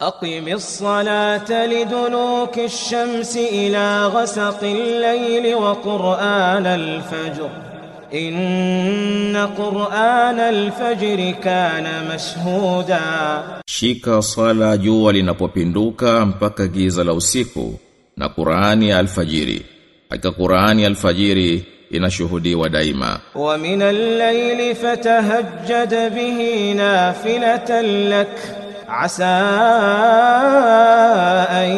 أقم الصلاة لدلوك الشمس إلى غسق الليل وقرآن الفجر. إن قرآن الفجر كان مشهودا. شيكا صلاة جوا لنبوبندوكا مبكا جيزا لوسيكو na Qur'ani alfajiri. Hakika Qur'ani alfajiri inashuhudiwa daima. Wa min al-layli fatahajjad bihi nafilatan laka عسى أن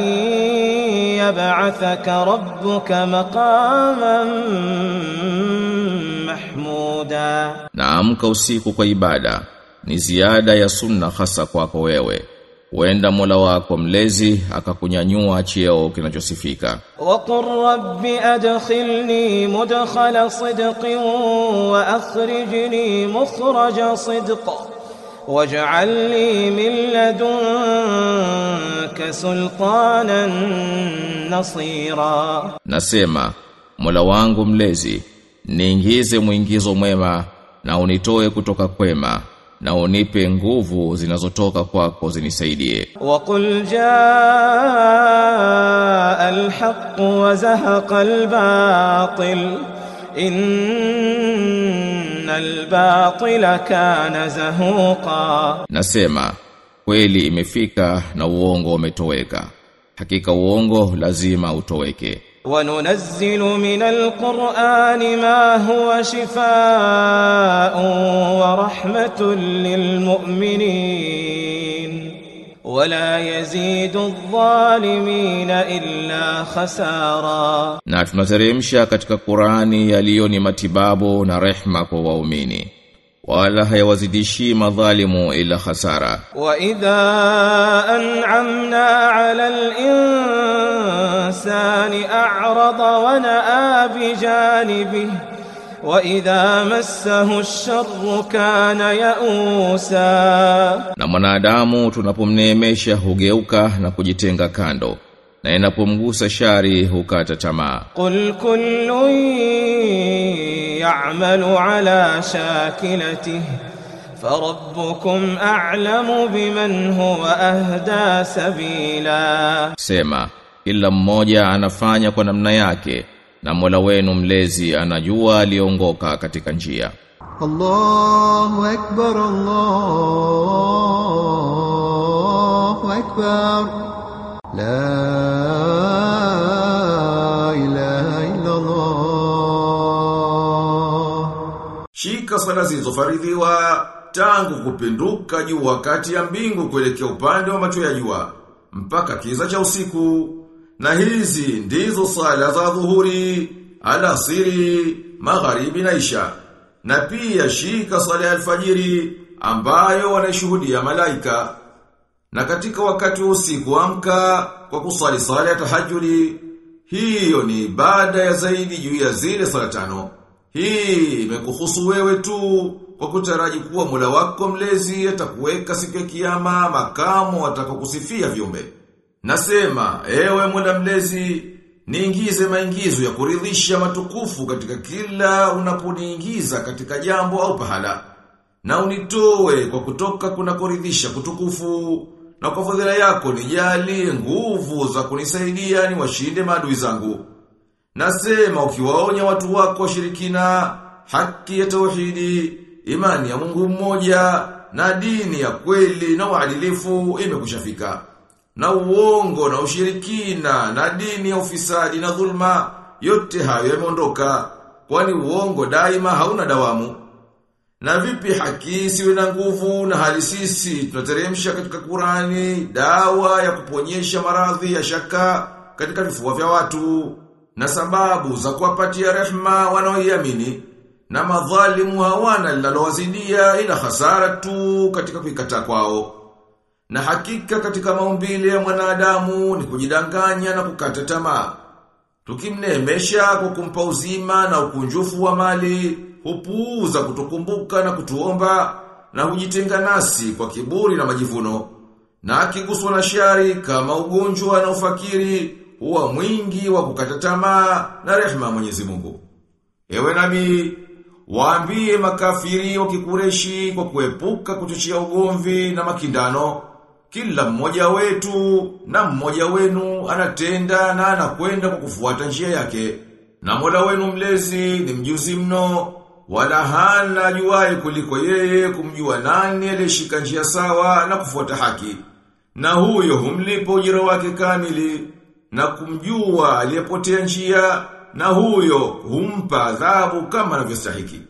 يبعثك ربك مقاما محمودا Na amka usiku kwa ibada ni ziada ya sunna hasa kwako wewe. Huenda Mola wako mlezi akakunyanyua cheo kinachosifika. وقل رب أدخلني مدخل صدق وأخرجني مخرج صدق واجعل لي من لدنك سلطانا نصيرا Nasema, Mola wangu mlezi, niingize mwingizo mwema na unitoe kutoka kwema na unipe nguvu zinazotoka kwako zinisaidie. وقل جاء الحق وزهق الباطل إن الباطل كان زهوقا Nasema, kweli imefika na uongo umetoweka. Hakika uongo lazima utoweke. وننزل من القرآن ما هو شفاء ورحمة للمؤمنين ولا يزيد الظالمين illa khasara na tunateremsha katika Qurani yaliyo ni matibabu na rehma kwa waumini wala hayawazidishi madhalimu ila khasara wa idha an'amna 'ala al-insani a'rada wa na'a bi janibihi وإذا مسه الشر كان يئوسا Na mwanadamu tunapomneemesha hugeuka na kujitenga kando. Na inapomgusa shari hukata tamaa. قل كل يعمل على شاكلته فربكم أعلم بمن هو أهدى سبيلا Sema, kila mmoja anafanya kwa namna yake na Mola wenu mlezi anajua aliongoka katika njia. Allahu akbar Allahu akbar. La ilaha illa Allah Shika sala zilizofaridhiwa tangu kupinduka juu wakati ya mbingu kuelekea upande wa macho ya jua mpaka kiza cha usiku. Na hizi ndizo sala za dhuhuri, alasiri, magharibi na isha. Na pia shika sala ya alfajiri ambayo wanashuhudia malaika. Na katika wakati wa usiku amka kwa kusali sala ya tahajjudi, hiyo ni ibada ya zaidi juu ya zile sala tano. Hii imekuhusu wewe tu kwa kutaraji kuwa mula wako mlezi atakuweka siku ya kiyama makamo atakokusifia viumbe. Nasema, ewe Mola mlezi, niingize maingizo ya kuridhisha matukufu katika kila unaponiingiza katika jambo au pahala. Na unitoe kwa kutoka kuna kuridhisha kutukufu na kwa fadhila yako nijalie nguvu za kunisaidia ni washinde maadui zangu. Nasema ukiwaonya watu wako washirikina, haki ya tauhidi, imani ya Mungu mmoja, na dini ya kweli na uadilifu imekushafika. Na uongo na ushirikina, na dini ya ufisadi na dhulma, yote hayo yameondoka, kwani uongo daima hauna dawamu. Na vipi haki siwe na nguvu na hali sisi tunateremsha katika Qurani dawa ya kuponyesha maradhi ya shaka katika vifua vya watu na sababu za kuwapatia rehma wanaoiamini na madhalimu hawana linalowazidia ila hasara tu katika kuikataa kwao. Na hakika katika maumbile ya mwanadamu ni kujidanganya na kukata tamaa. Tukimnemesha kwa kumpa uzima na ukunjufu wa mali, hupuuza kutukumbuka na kutuomba na hujitenga nasi kwa kiburi na majivuno. Na akiguswa na shari kama ugonjwa na ufakiri, huwa mwingi wa kukata tamaa na rehema Mwenyezi Mungu. Ewe nabii, waambie makafiri wa kikureshi kwa kuepuka kuchochea ugomvi na makindano kila mmoja wetu na mmoja wenu anatenda na anakwenda kwa kufuata njia yake. Na Mola wenu mlezi ni mjuzi mno, wala hana ajuaye kuliko yeye kumjua nani aliyeshika njia sawa na kufuata haki. Na huyo humlipa ujira wake kamili na kumjua aliyepotea njia na huyo humpa adhabu kama anavyostahiki.